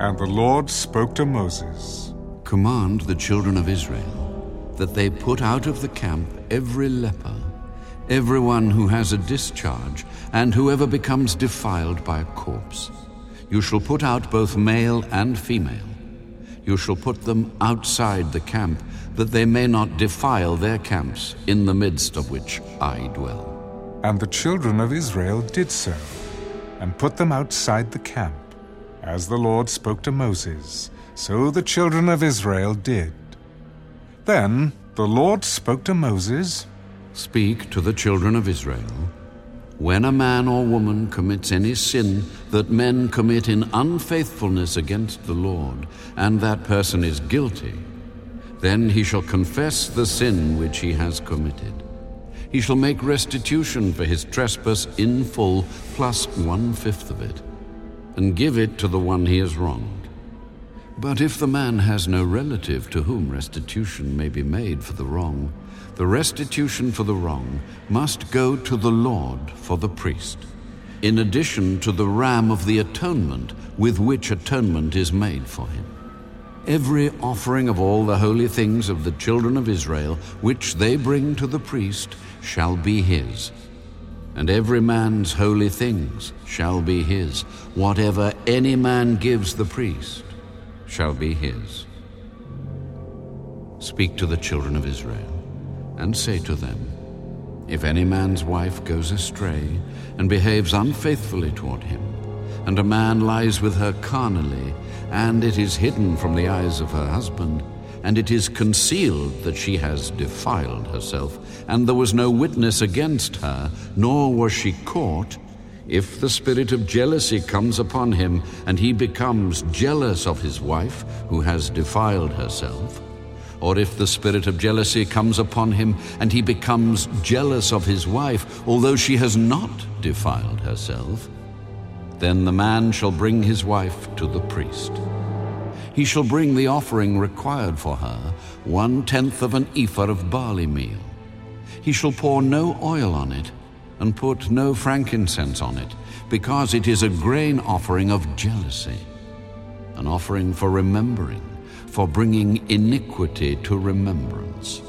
And the Lord spoke to Moses Command the children of Israel that they put out of the camp every leper, everyone who has a discharge, and whoever becomes defiled by a corpse. You shall put out both male and female. You shall put them outside the camp, that they may not defile their camps, in the midst of which I dwell. And the children of Israel did so, and put them outside the camp. As the Lord spoke to Moses, so the children of Israel did. Then the Lord spoke to Moses Speak to the children of Israel. When a man or woman commits any sin that men commit in unfaithfulness against the Lord, and that person is guilty, then he shall confess the sin which he has committed. He shall make restitution for his trespass in full, plus one fifth of it, and give it to the one he has wronged. But if the man has no relative to whom restitution may be made for the wrong, the restitution for the wrong must go to the Lord for the priest, in addition to the ram of the atonement with which atonement is made for him. Every offering of all the holy things of the children of Israel, which they bring to the priest, shall be his. And every man's holy things shall be his. Whatever any man gives the priest shall be his. Speak to the children of Israel and say to them, If any man's wife goes astray and behaves unfaithfully toward him, and a man lies with her carnally, and it is hidden from the eyes of her husband, and it is concealed that she has defiled herself, and there was no witness against her, nor was she caught, if the spirit of jealousy comes upon him, and he becomes jealous of his wife who has defiled herself, or if the spirit of jealousy comes upon him and he becomes jealous of his wife, although she has not defiled herself, then the man shall bring his wife to the priest. He shall bring the offering required for her, one tenth of an ephah of barley meal. He shall pour no oil on it, and put no frankincense on it, because it is a grain offering of jealousy, an offering for remembering for bringing iniquity to remembrance.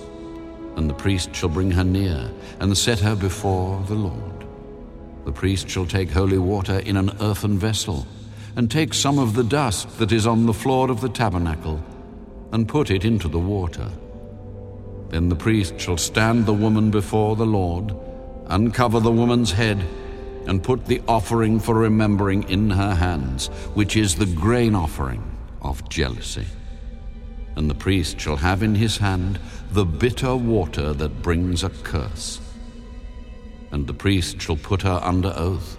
And the priest shall bring her near and set her before the Lord. The priest shall take holy water in an earthen vessel, and take some of the dust that is on the floor of the tabernacle, and put it into the water. Then the priest shall stand the woman before the Lord, uncover the woman's head, and put the offering for remembering in her hands, which is the grain offering of jealousy and the priest shall have in his hand the bitter water that brings a curse. And the priest shall put her under oath,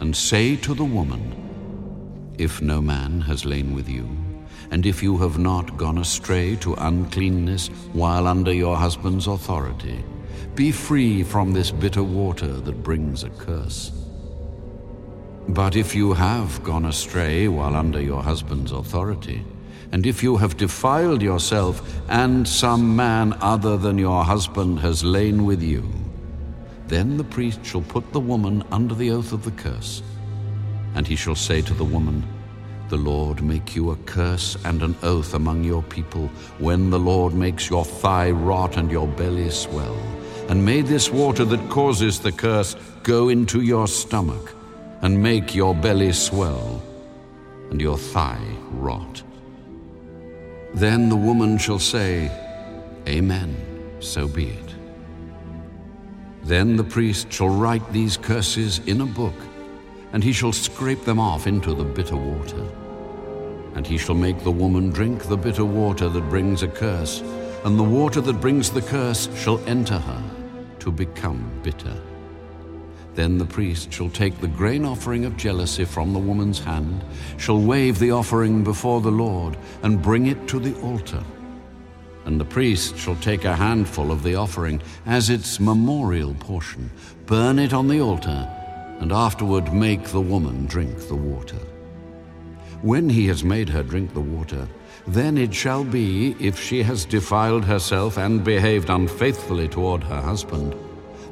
and say to the woman, If no man has lain with you, and if you have not gone astray to uncleanness while under your husband's authority, be free from this bitter water that brings a curse. But if you have gone astray while under your husband's authority, and if you have defiled yourself, and some man other than your husband has lain with you, then the priest shall put the woman under the oath of the curse. And he shall say to the woman, The Lord make you a curse and an oath among your people, when the Lord makes your thigh rot and your belly swell. And may this water that causes the curse go into your stomach, and make your belly swell, and your thigh rot. Then the woman shall say, Amen, so be it. Then the priest shall write these curses in a book, and he shall scrape them off into the bitter water. And he shall make the woman drink the bitter water that brings a curse, and the water that brings the curse shall enter her to become bitter. Then the priest shall take the grain offering of jealousy from the woman's hand, shall wave the offering before the Lord, and bring it to the altar. And the priest shall take a handful of the offering as its memorial portion, burn it on the altar, and afterward make the woman drink the water. When he has made her drink the water, then it shall be, if she has defiled herself and behaved unfaithfully toward her husband,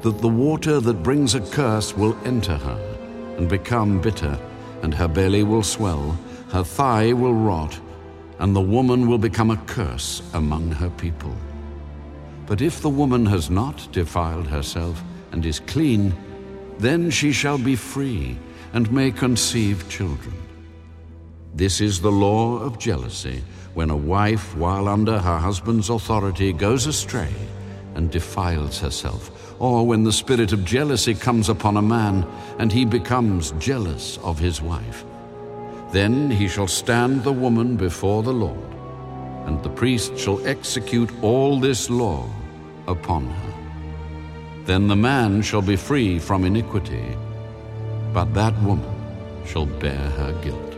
that the water that brings a curse will enter her and become bitter, and her belly will swell, her thigh will rot, and the woman will become a curse among her people. But if the woman has not defiled herself and is clean, then she shall be free and may conceive children. This is the law of jealousy when a wife, while under her husband's authority, goes astray and defiles herself, or when the spirit of jealousy comes upon a man and he becomes jealous of his wife. Then he shall stand the woman before the Lord, and the priest shall execute all this law upon her. Then the man shall be free from iniquity, but that woman shall bear her guilt.